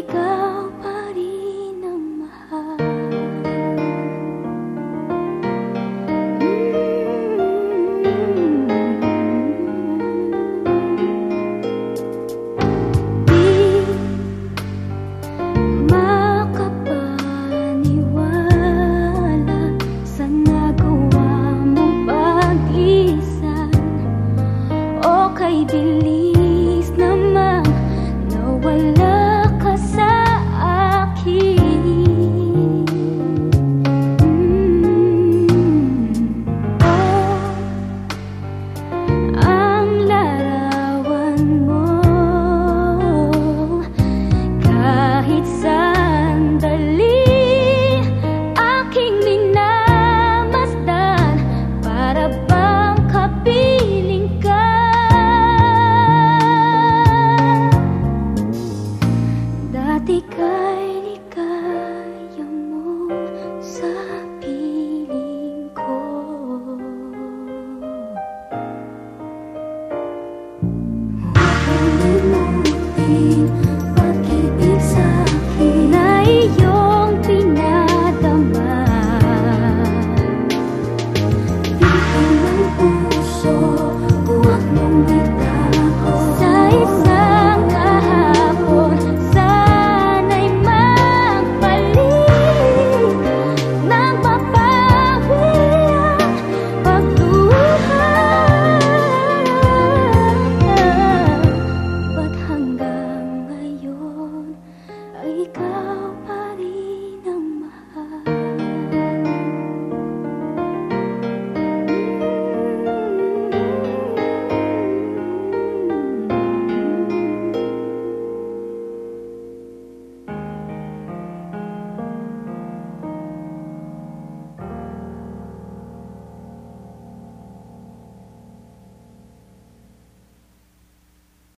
一个 hati kaya